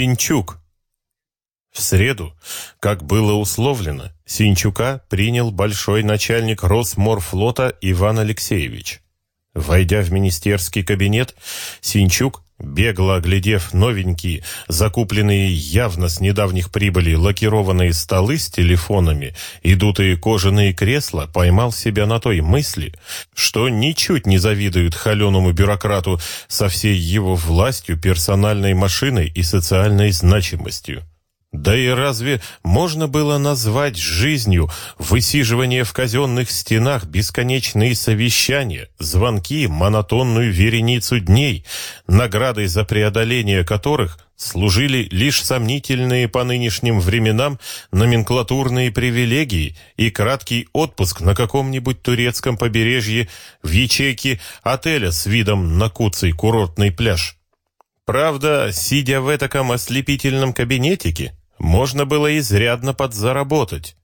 Синчук. В среду, как было условлено, Синчука принял большой начальник Росморфлота Иван Алексеевич. Войдя в министерский кабинет, Синчук Бегло оглядев новенькие, закупленные явно с недавних прибыли лакированные столы с телефонами и дутые кожаные кресла, поймал себя на той мысли, что ничуть не завидует холеному бюрократу со всей его властью, персональной машиной и социальной значимостью. Да и разве можно было назвать жизнью высиживание в казенных стенах, бесконечные совещания, звонки, монотонную вереницу дней, наградой за преодоление которых служили лишь сомнительные по нынешним временам номенклатурные привилегии и краткий отпуск на каком-нибудь турецком побережье в ячейке отеля с видом на куцый курортный пляж? Правда, сидя в этаком ослепительном кабинетике, можно было изрядно подзаработать.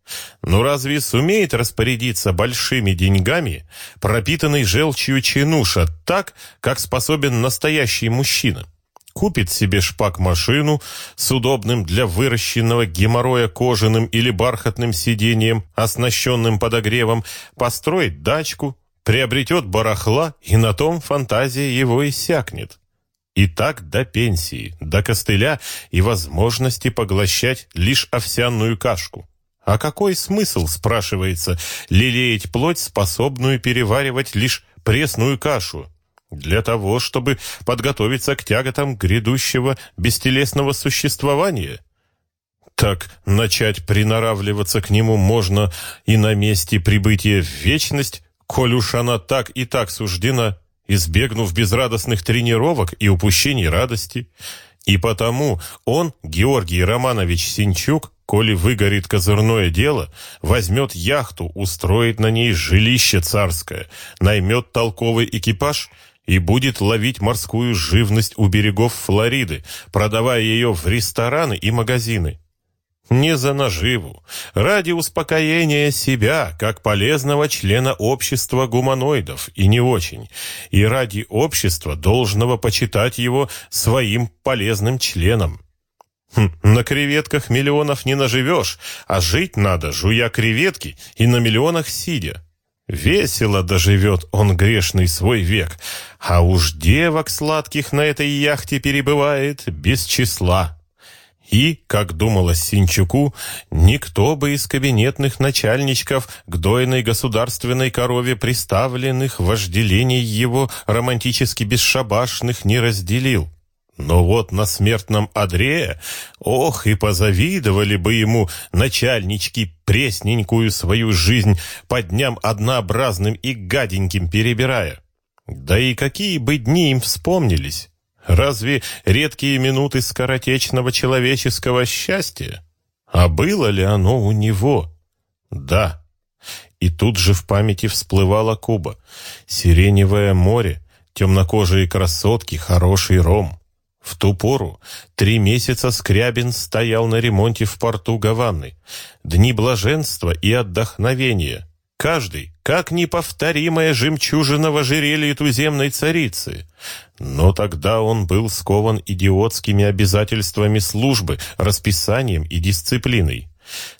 Но разве сумеет распорядиться большими деньгами пропитанный желчью чинуша так, как способен настоящий мужчина? Купит себе шпак-машину с удобным для выращенного геморроя кожаным или бархатным сиденьем, оснащенным подогревом, построит дачку, приобретет барахла, и на том фантазия его иссякнет. И так до пенсии, до костыля и возможности поглощать лишь овсяную кашку. А какой смысл, спрашивается, лелеять плоть, способную переваривать лишь пресную кашу? Для того, чтобы подготовиться к тяготам грядущего бестелесного существования? Так начать приноравливаться к нему можно и на месте прибытия в вечность, коль уж она так и так суждена избегнув безрадостных тренировок и упущений радости. И потому он, Георгий Романович Синчук, коли выгорит козырное дело, возьмет яхту, устроит на ней жилище царское, наймет толковый экипаж и будет ловить морскую живность у берегов Флориды, продавая ее в рестораны и магазины. Не за наживу, ради успокоения себя, как полезного члена общества гуманоидов, и не очень, и ради общества, должного почитать его своим полезным членом. Хм, на креветках миллионов не наживешь, а жить надо, жуя креветки и на миллионах сидя. Весело доживет он грешный свой век, а уж девок сладких на этой яхте перебывает без числа. И, как думалось Синчуку, никто бы из кабинетных начальничков к дойной государственной корове приставленных вожделений его романтически бесшабашных не разделил. Но вот на смертном одре, ох, и позавидовали бы ему начальнички пресненькую свою жизнь по дням однообразным и гаденьким перебирая. Да и какие бы дни им вспомнились. Разве редкие минуты скоротечного человеческого счастья? А было ли оно у него? Да. И тут же в памяти всплывала Куба. Сиреневое море, темнокожие красотки, хороший ром. В ту пору три месяца Скрябин стоял на ремонте в порту Гаваны. Дни блаженства и отдохновения. Каждый, как неповторимая жемчужина в ожерелье туземной царицы. Но тогда он был скован идиотскими обязательствами службы, расписанием и дисциплиной.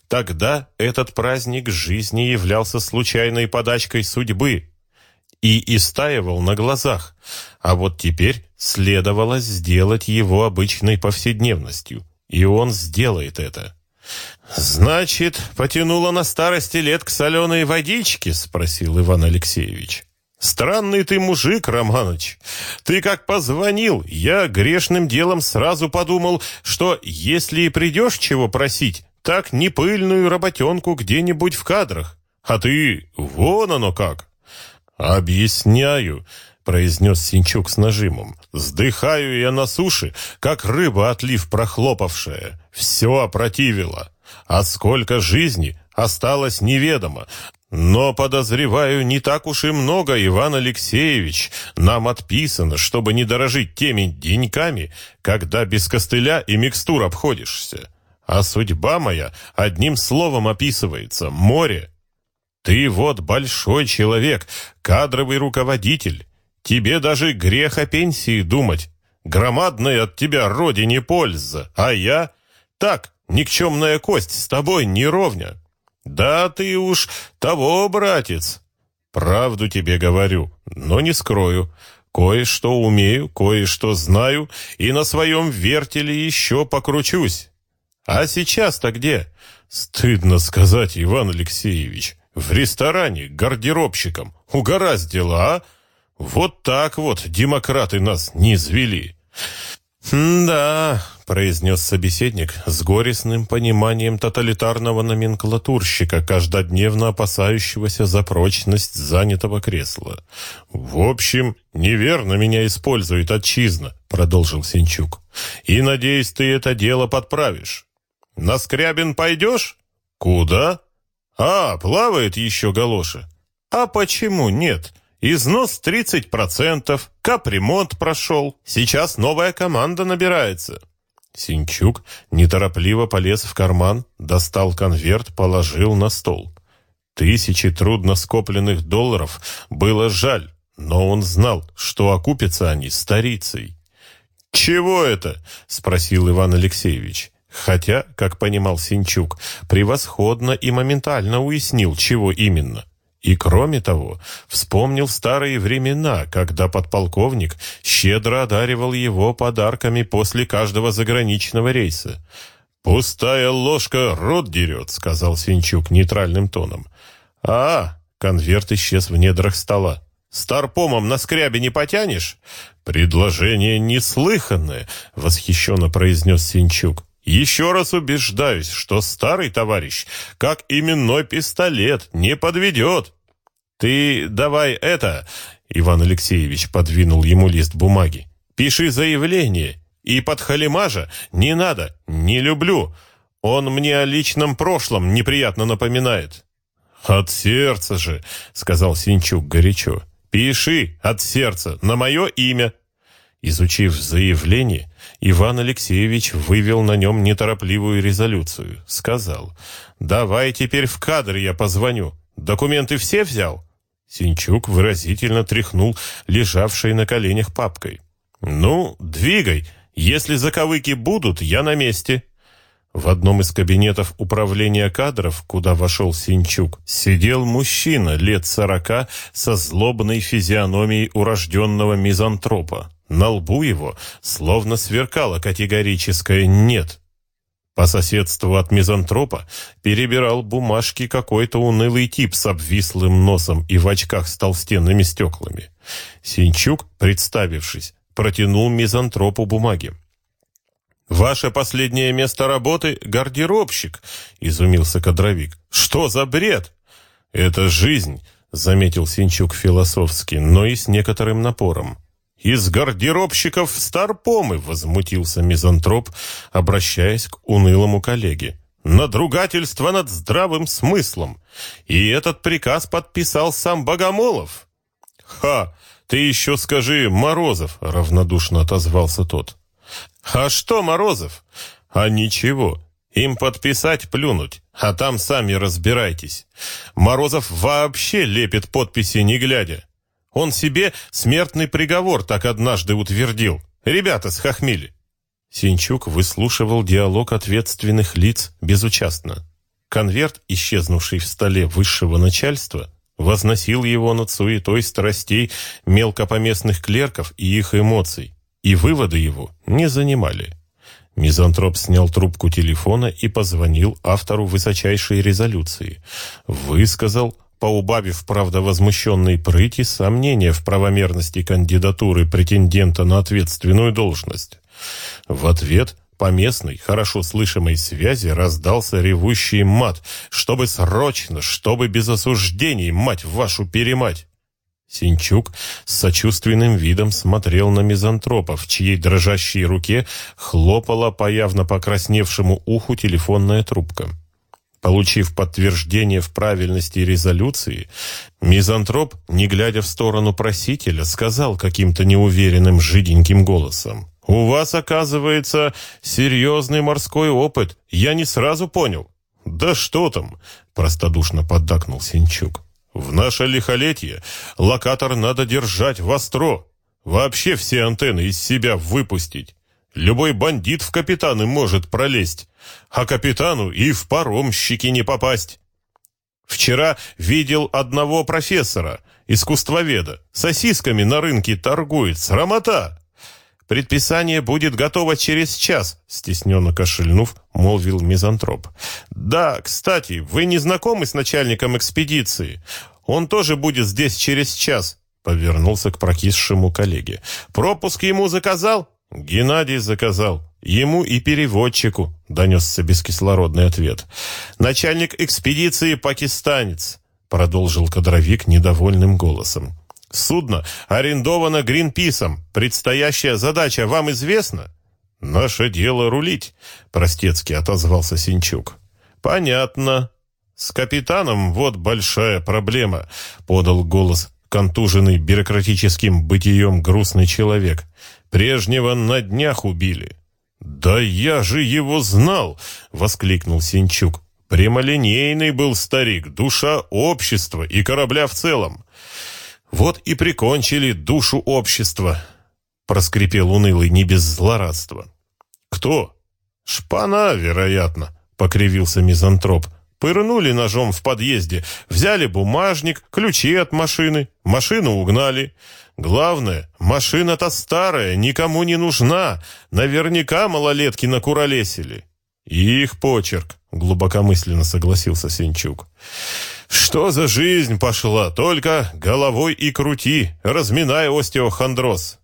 Тогда этот праздник жизни являлся случайной подачкой судьбы и истаивал на глазах, а вот теперь следовало сделать его обычной повседневностью, и он сделает это. «Значит, потянуло на старости лет к соленой водичке?» — спросил Иван Алексеевич. «Странный ты мужик, Романыч. Ты как позвонил, я грешным делом сразу подумал, что если и придешь чего просить, так не пыльную работенку где-нибудь в кадрах. А ты вон оно как!» «Объясняю», — произнес Синчук с нажимом. «Сдыхаю я на суше, как рыба отлив прохлопавшая. Все опротивило. А сколько жизни осталось неведомо. Но, подозреваю, не так уж и много, Иван Алексеевич. Нам отписано, чтобы не дорожить теми деньками, когда без костыля и микстур обходишься. А судьба моя одним словом описывается — море. Ты вот большой человек, кадровый руководитель. Тебе даже грех о пенсии думать. Громадная от тебя родине польза, а я... Так, никчемная кость, с тобой не ровня. Да ты уж того, братец. Правду тебе говорю, но не скрою. Кое-что умею, кое-что знаю, и на своем вертеле еще покручусь. А сейчас-то где? Стыдно сказать, Иван Алексеевич. В ресторане гардеробщиком. Угораздило, а? Вот так вот демократы нас не извели. «Да», — произнес собеседник с горестным пониманием тоталитарного номенклатурщика, каждодневно опасающегося за прочность занятого кресла. «В общем, неверно меня использует отчизна», — продолжил Синчук. «И, надеюсь, ты это дело подправишь. На Скрябин пойдешь? Куда? А, плавает еще галоша. А почему нет?» Износ 30%, капремонт прошел. Сейчас новая команда набирается. Синчук неторопливо полез в карман, достал конверт, положил на стол. Тысячи трудно скопленных долларов было жаль, но он знал, что окупятся они старицей. «Чего это?» — спросил Иван Алексеевич. Хотя, как понимал Синчук, превосходно и моментально уяснил, чего именно. И кроме того, вспомнил старые времена, когда подполковник щедро одаривал его подарками после каждого заграничного рейса. «Пустая ложка рот дерет», — сказал Синчук нейтральным тоном. «А, конверт исчез в недрах стола. Старпомом на скрябе не потянешь?» «Предложение неслыханное», — восхищенно произнес Синчук. Еще раз убеждаюсь, что старый товарищ, как именной пистолет, не подведет. Ты давай это, Иван Алексеевич подвинул ему лист бумаги. Пиши заявление. И под халимажа не надо, не люблю. Он мне о личном прошлом неприятно напоминает. От сердца же, сказал Синчук горячо. Пиши от сердца на мое имя. Изучив заявление, Иван Алексеевич вывел на нем неторопливую резолюцию. Сказал, «Давай теперь в кадр я позвоню. Документы все взял?» Синчук выразительно тряхнул лежавшей на коленях папкой. «Ну, двигай. Если заковыки будут, я на месте». В одном из кабинетов управления кадров, куда вошел Синчук, сидел мужчина лет сорока со злобной физиономией урожденного мизантропа. На лбу его словно сверкало категорическое «нет». По соседству от мизантропа перебирал бумажки какой-то унылый тип с обвислым носом и в очках с толстенными стеклами. Синчук, представившись, протянул мизантропу бумаги. «Ваше последнее место работы — гардеробщик», — изумился кадровик. «Что за бред?» «Это жизнь», — заметил Синчук философски, но и с некоторым напором. «Из гардеробщиков старпомы!» — возмутился мизантроп, обращаясь к унылому коллеге. «Надругательство над здравым смыслом! И этот приказ подписал сам Богомолов!» «Ха! Ты еще скажи, Морозов!» — равнодушно отозвался тот. «А что, Морозов?» «А ничего. Им подписать, плюнуть, а там сами разбирайтесь. Морозов вообще лепит подписи не глядя. Он себе смертный приговор так однажды утвердил. Ребята схохмели. Синчук выслушивал диалог ответственных лиц безучастно. Конверт, исчезнувший в столе высшего начальства, возносил его над суетой страстей мелкопоместных клерков и их эмоций, и выводы его не занимали. Мизантроп снял трубку телефона и позвонил автору высочайшей резолюции. Высказал поубавив, правда, возмущенной прыти, сомнения в правомерности кандидатуры претендента на ответственную должность. В ответ по местной, хорошо слышимой связи раздался ревущий мат, чтобы срочно, чтобы без осуждений, мать вашу перемать. Синчук с сочувственным видом смотрел на мизантропа, в чьей дрожащей руке хлопала по явно покрасневшему уху телефонная трубка. Получив подтверждение в правильности резолюции, мизантроп, не глядя в сторону просителя, сказал каким-то неуверенным жиденьким голосом. «У вас, оказывается, серьезный морской опыт. Я не сразу понял». «Да что там?» – простодушно поддакнул Синчук. «В наше лихолетие локатор надо держать востро. Вообще все антенны из себя выпустить. Любой бандит в капитаны может пролезть, а капитану и в паромщики не попасть. Вчера видел одного профессора, искусствоведа, сосисками на рынке торгует, срамота. Предписание будет готово через час, стесненно кашельнув, молвил мизантроп. Да, кстати, вы не знакомы с начальником экспедиции? Он тоже будет здесь через час, повернулся к прокисшему коллеге. Пропуск ему заказал? Геннадий заказал. Ему и переводчику, донесся бескислородный ответ. Начальник экспедиции пакистанец, продолжил кадровик недовольным голосом. Судно арендовано Гринписом. Предстоящая задача вам известна? Наше дело рулить, простецки отозвался Синчук. Понятно. С капитаном вот большая проблема, подал голос контуженный бюрократическим бытием грустный человек. Прежнего на днях убили. Да я же его знал, воскликнул Синчук. Прямолинейный был старик, душа общества и корабля в целом. Вот и прикончили душу общества, проскрипел унылый не без злорадства. Кто? Шпана, вероятно, покривился мизантроп. Пырнули ножом в подъезде, взяли бумажник, ключи от машины, машину угнали. Главное, машина-то старая, никому не нужна. Наверняка малолетки накуролесили. Их почерк, глубокомысленно согласился Сенчук. Что за жизнь пошла? Только головой и крути, разминая остеохондроз.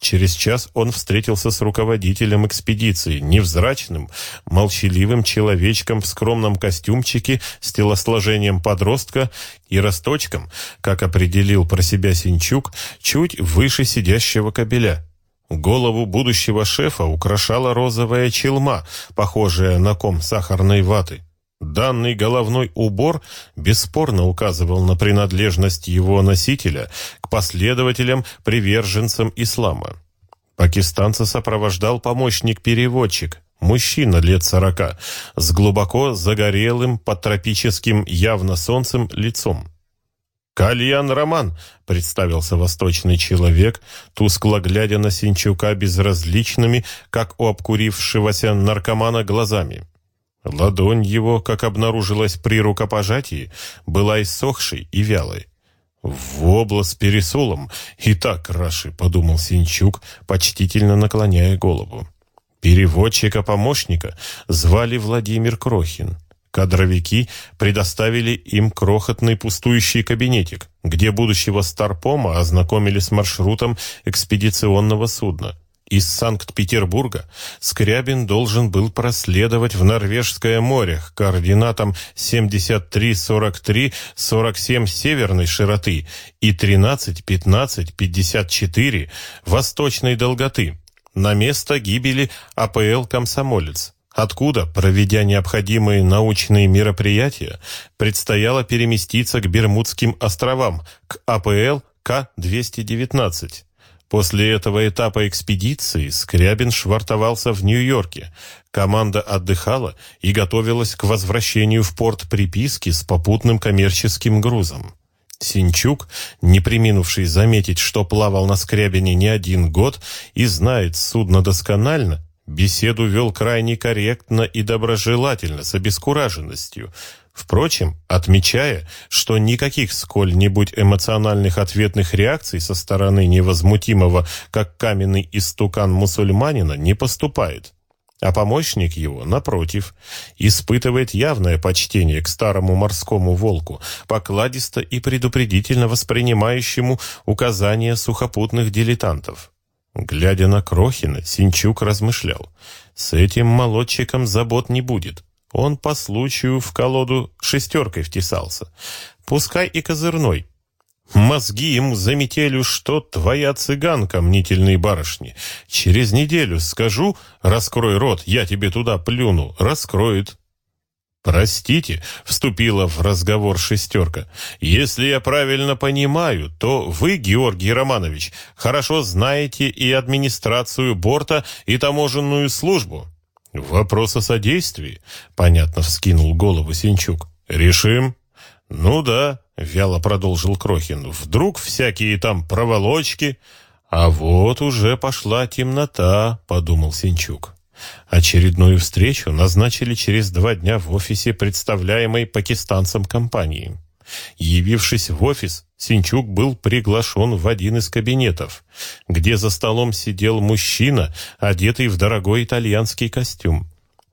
Через час он встретился с руководителем экспедиции, невзрачным, молчаливым человечком в скромном костюмчике с телосложением подростка и росточком, как определил про себя Синчук, чуть выше сидящего кобеля. Голову будущего шефа украшала розовая челма, похожая на ком сахарной ваты. Данный головной убор бесспорно указывал на принадлежность его носителя к последователям-приверженцам ислама. Пакистанца сопровождал помощник-переводчик, мужчина лет сорока, с глубоко загорелым под тропическим явно солнцем лицом. «Кальян Роман», — представился восточный человек, тускло глядя на Синчука безразличными, как у обкурившегося наркомана, глазами. Ладонь его, как обнаружилось при рукопожатии, была иссохшей и вялой. «В область пересолом и так краши», — подумал Синчук, почтительно наклоняя голову. Переводчика-помощника звали Владимир Крохин. Кадровики предоставили им крохотный пустующий кабинетик, где будущего старпома ознакомили с маршрутом экспедиционного судна. Из Санкт-Петербурга Скрябин должен был проследовать в Норвежское море к координатам 73-43-47 северной широты и 13-15-54 восточной долготы на место гибели АПЛ «Комсомолец», откуда, проведя необходимые научные мероприятия, предстояло переместиться к Бермудским островам, к АПЛ К-219. После этого этапа экспедиции Скрябин швартовался в Нью-Йорке. Команда отдыхала и готовилась к возвращению в порт приписки с попутным коммерческим грузом. Синчук, не приминувший заметить, что плавал на Скрябине не один год и знает судно досконально, беседу вел крайне корректно и доброжелательно, с обескураженностью – Впрочем, отмечая, что никаких сколь-нибудь эмоциональных ответных реакций со стороны невозмутимого, как каменный истукан мусульманина, не поступает, а помощник его, напротив, испытывает явное почтение к старому морскому волку, покладисто и предупредительно воспринимающему указания сухопутных дилетантов. Глядя на Крохина, Синчук размышлял, с этим молодчиком забот не будет. Он по случаю в колоду шестеркой втесался. Пускай и козырной. Мозги ему за метелю, что твоя цыганка, мнительные барышни. Через неделю скажу, раскрой рот, я тебе туда плюну. Раскроет. «Простите», — вступила в разговор шестерка, «если я правильно понимаю, то вы, Георгий Романович, хорошо знаете и администрацию борта, и таможенную службу». «Вопрос о содействии», — понятно вскинул голову Синчук. «Решим?» «Ну да», — вяло продолжил Крохин. «Вдруг всякие там проволочки...» «А вот уже пошла темнота», — подумал Синчук. Очередную встречу назначили через два дня в офисе представляемой пакистанцам компании. Явившись в офис, Синчук был приглашен в один из кабинетов, где за столом сидел мужчина, одетый в дорогой итальянский костюм.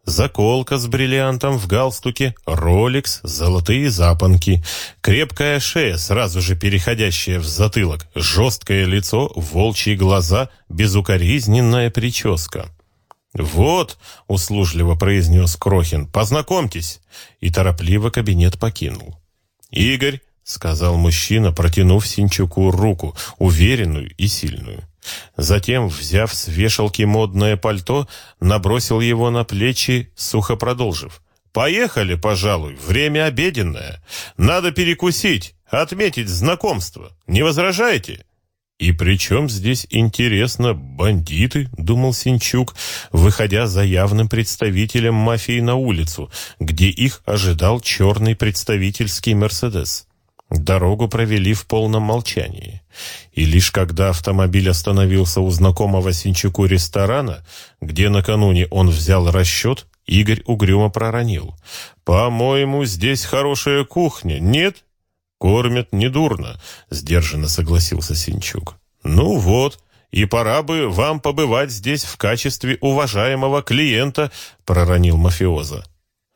Заколка с бриллиантом в галстуке, роликс, золотые запонки, крепкая шея, сразу же переходящая в затылок, жесткое лицо, волчьи глаза, безукоризненная прическа. «Вот», — услужливо произнес Крохин, — «познакомьтесь», и торопливо кабинет покинул. «Игорь», — сказал мужчина, протянув Синчуку руку, уверенную и сильную. Затем, взяв с вешалки модное пальто, набросил его на плечи, сухо продолжив. «Поехали, пожалуй, время обеденное. Надо перекусить, отметить знакомство. Не возражаете?» «И при чем здесь, интересно, бандиты?» — думал Синчук, выходя за явным представителем мафии на улицу, где их ожидал черный представительский «Мерседес». Дорогу провели в полном молчании. И лишь когда автомобиль остановился у знакомого Синчуку ресторана, где накануне он взял расчет, Игорь угрюмо проронил. «По-моему, здесь хорошая кухня, нет?» «Кормят недурно», — сдержанно согласился Синчук. «Ну вот, и пора бы вам побывать здесь в качестве уважаемого клиента», — проронил мафиоза.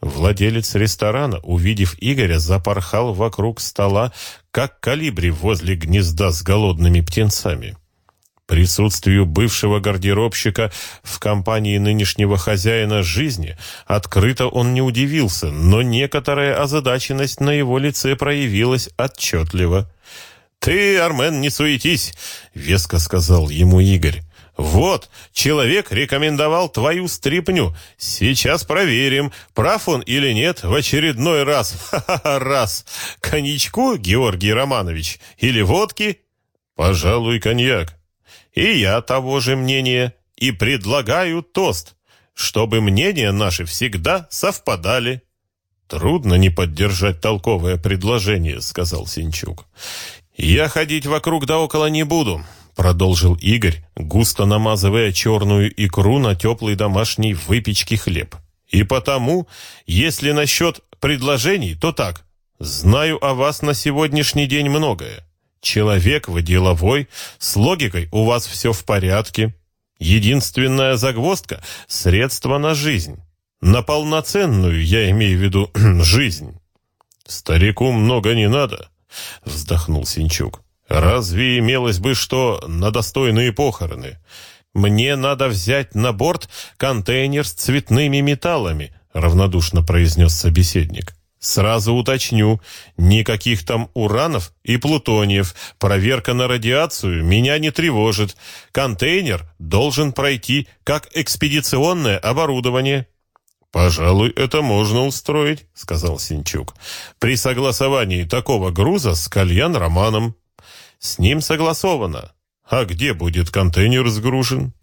Владелец ресторана, увидев Игоря, запорхал вокруг стола, как калибри возле гнезда с голодными птенцами. Присутствию бывшего гардеробщика в компании нынешнего хозяина жизни открыто он не удивился, но некоторая озадаченность на его лице проявилась отчетливо. «Ты, Армен, не суетись!» — веско сказал ему Игорь. «Вот, человек рекомендовал твою стрипню. Сейчас проверим, прав он или нет в очередной раз. Ха-ха-ха, раз. Коньячку, Георгий Романович, или водки?» «Пожалуй, коньяк». «И я того же мнения. И предлагаю тост, чтобы мнения наши всегда совпадали». «Трудно не поддержать толковое предложение», — сказал Синчук. «Я ходить вокруг да около не буду продолжил Игорь, густо намазывая черную икру на теплый домашний выпечки хлеб. И потому, если насчет предложений, то так. Знаю о вас на сегодняшний день многое. Человек вы деловой, с логикой у вас все в порядке. Единственная загвоздка — средство на жизнь. На полноценную, я имею в виду, жизнь. Старику много не надо, вздохнул Синчук. Разве имелось бы что на достойные похороны? Мне надо взять на борт контейнер с цветными металлами, равнодушно произнес собеседник. Сразу уточню, никаких там уранов и плутониев. Проверка на радиацию меня не тревожит. Контейнер должен пройти как экспедиционное оборудование. «Пожалуй, это можно устроить», — сказал Синчук. «При согласовании такого груза с Кальян Романом». С ним согласовано. А где будет контейнер сгружен?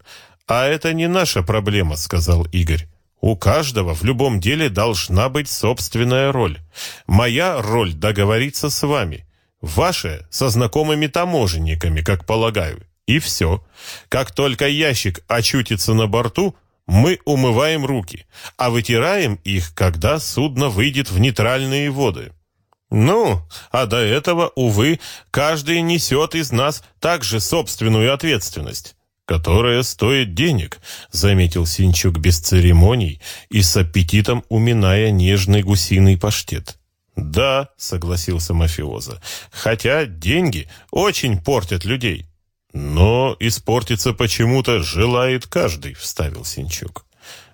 А это не наша проблема, сказал Игорь. У каждого в любом деле должна быть собственная роль. Моя роль договориться с вами. Ваша со знакомыми таможенниками, как полагаю. И все. Как только ящик очутится на борту, мы умываем руки, а вытираем их, когда судно выйдет в нейтральные воды. Ну, а до этого, увы, каждый несет из нас также собственную ответственность, которая стоит денег, заметил Синчук без церемоний и с аппетитом уминая нежный гусиный паштет. Да, согласился мафиоза, хотя деньги очень портят людей. Но испортиться почему-то желает каждый, вставил Синчук.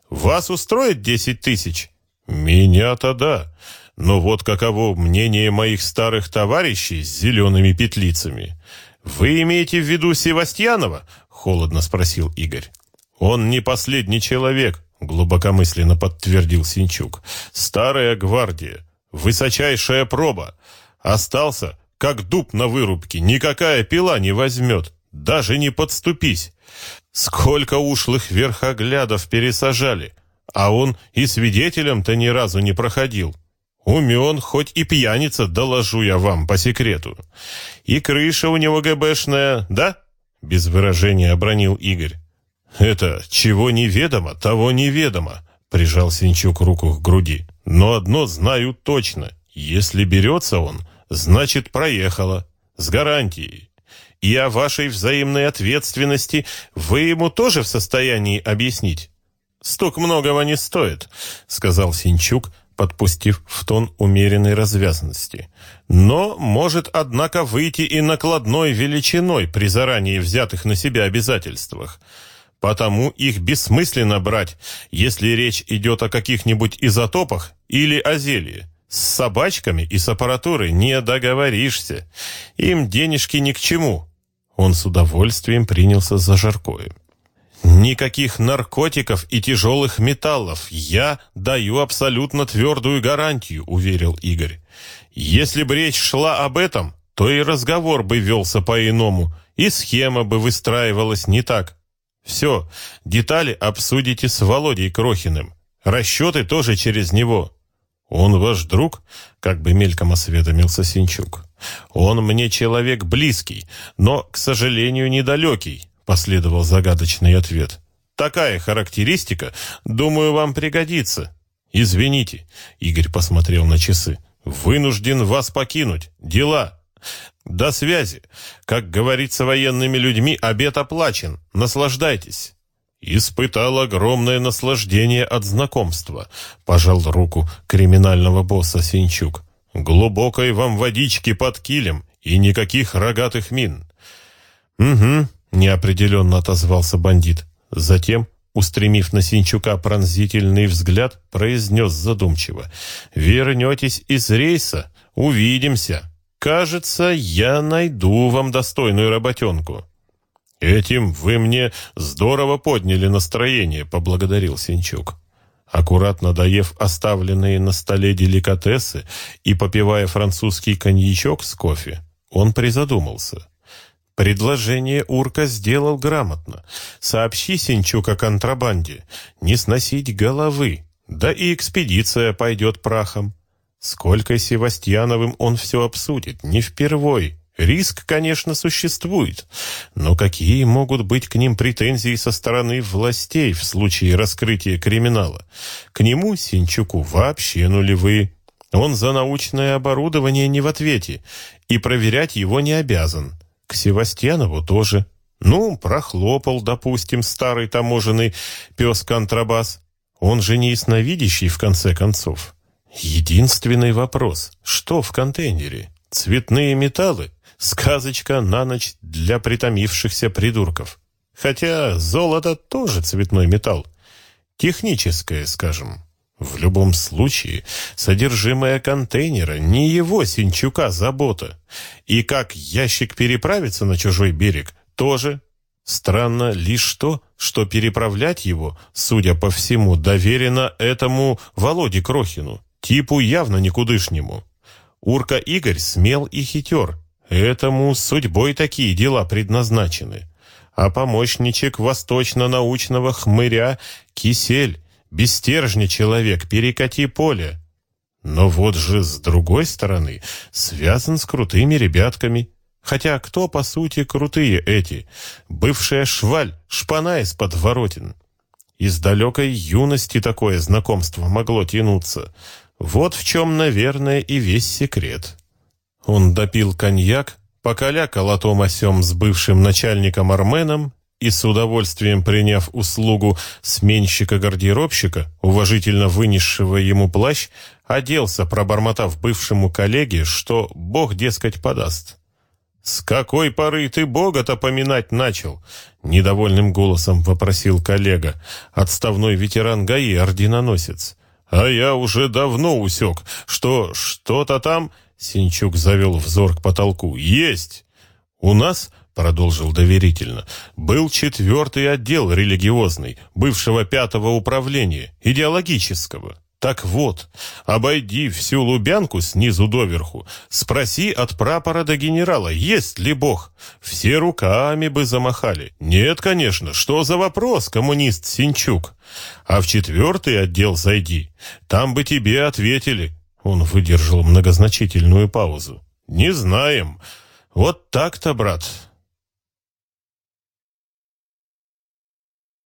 Вас устроит десять тысяч? Меня-то да. Но вот каково мнение моих старых товарищей с зелеными петлицами. Вы имеете в виду Севастьянова? Холодно спросил Игорь. Он не последний человек, глубокомысленно подтвердил Синчук. Старая гвардия, высочайшая проба. Остался, как дуб на вырубке, никакая пила не возьмет, даже не подступись. Сколько ушлых верхоглядов пересажали, а он и свидетелем-то ни разу не проходил. Умен, хоть и пьяница, доложу я вам по секрету. И крыша у него ГБшная, да? без выражения обронил Игорь. «Это чего неведомо, того неведомо», — прижал Синчук руку к груди. «Но одно знаю точно. Если берется он, значит, проехала. С гарантией. И о вашей взаимной ответственности вы ему тоже в состоянии объяснить?» «Стук многого не стоит», — сказал Синчук, подпустив в тон умеренной развязанности. «Но может, однако, выйти и накладной величиной при заранее взятых на себя обязательствах». Потому их бессмысленно брать, если речь идет о каких-нибудь изотопах или о зелье. С собачками и с аппаратурой не договоришься. Им денежки ни к чему. Он с удовольствием принялся за жаркое. Никаких наркотиков и тяжелых металлов. Я даю абсолютно твердую гарантию, уверил Игорь. Если бы речь шла об этом, то и разговор бы велся по-иному, и схема бы выстраивалась не так. Все, детали обсудите с Володей Крохиным. Расчеты тоже через него. Он ваш друг? Как бы мельком осведомился Синчук. Он мне человек близкий, но, к сожалению, недалекий, последовал загадочный ответ. Такая характеристика, думаю, вам пригодится. Извините, Игорь посмотрел на часы. Вынужден вас покинуть. Дела. До связи. Как говорится военными людьми, обед оплачен. Наслаждайтесь. Испытал огромное наслаждение от знакомства. Пожал руку криминального босса Синчук. Глубокой вам водички под килем и никаких рогатых мин. Угу, неопределенно отозвался бандит. Затем, устремив на Синчука пронзительный взгляд, произнес задумчиво. «Вернетесь из рейса? Увидимся!» Кажется, я найду вам достойную работенку. Этим вы мне здорово подняли настроение, поблагодарил Синчук. Аккуратно доев оставленные на столе деликатесы и попивая французский коньячок с кофе, он призадумался. Предложение Урка сделал грамотно. Сообщи Синчук о контрабанде, не сносить головы, да и экспедиция пойдет прахом. Сколько Севастьяновым он все обсудит, не впервой. Риск, конечно, существует, но какие могут быть к ним претензии со стороны властей в случае раскрытия криминала? К нему, Синчуку, вообще нулевые. Он за научное оборудование не в ответе, и проверять его не обязан. К Севастьянову тоже. Ну, прохлопал, допустим, старый таможенный пес-контрабас. Он же не ясновидящий, в конце концов. Единственный вопрос. Что в контейнере? Цветные металлы? Сказочка на ночь для притомившихся придурков. Хотя золото тоже цветной металл. Техническое, скажем. В любом случае, содержимое контейнера не его Синчука забота. И как ящик переправится на чужой берег, тоже. Странно лишь то, что переправлять его, судя по всему, доверено этому Володе Крохину. Типу явно никудышнему. Урка Игорь смел и хитер. Этому судьбой такие дела предназначены. А помощничек восточно-научного хмыря Кисель, бесстержня человек, перекати поле. Но вот же с другой стороны связан с крутыми ребятками. Хотя кто, по сути, крутые эти? Бывшая шваль, шпана из-под воротин. Из далекой юности такое знакомство могло тянуться. Вот в чем, наверное, и весь секрет. Он допил коньяк, покалякал о том осем с бывшим начальником Арменом и с удовольствием приняв услугу сменщика-гардеробщика, уважительно вынесшего ему плащ, оделся, пробормотав бывшему коллеге, что Бог, дескать, подаст. «С какой поры ты Бога-то поминать начал?» — недовольным голосом вопросил коллега, отставной ветеран ГАИ, орденоносец. А я уже давно усек, что что-то там...» Синчук завел взор к потолку. «Есть! У нас...» — продолжил доверительно, — «был четвертый отдел религиозный, бывшего пятого управления, идеологического. Так вот, обойди всю Лубянку снизу доверху, спроси от прапора до генерала, есть ли Бог. Все руками бы замахали. Нет, конечно, что за вопрос, коммунист Синчук? А в четвертый отдел зайди, там бы тебе ответили. Он выдержал многозначительную паузу. Не знаем. Вот так-то, брат.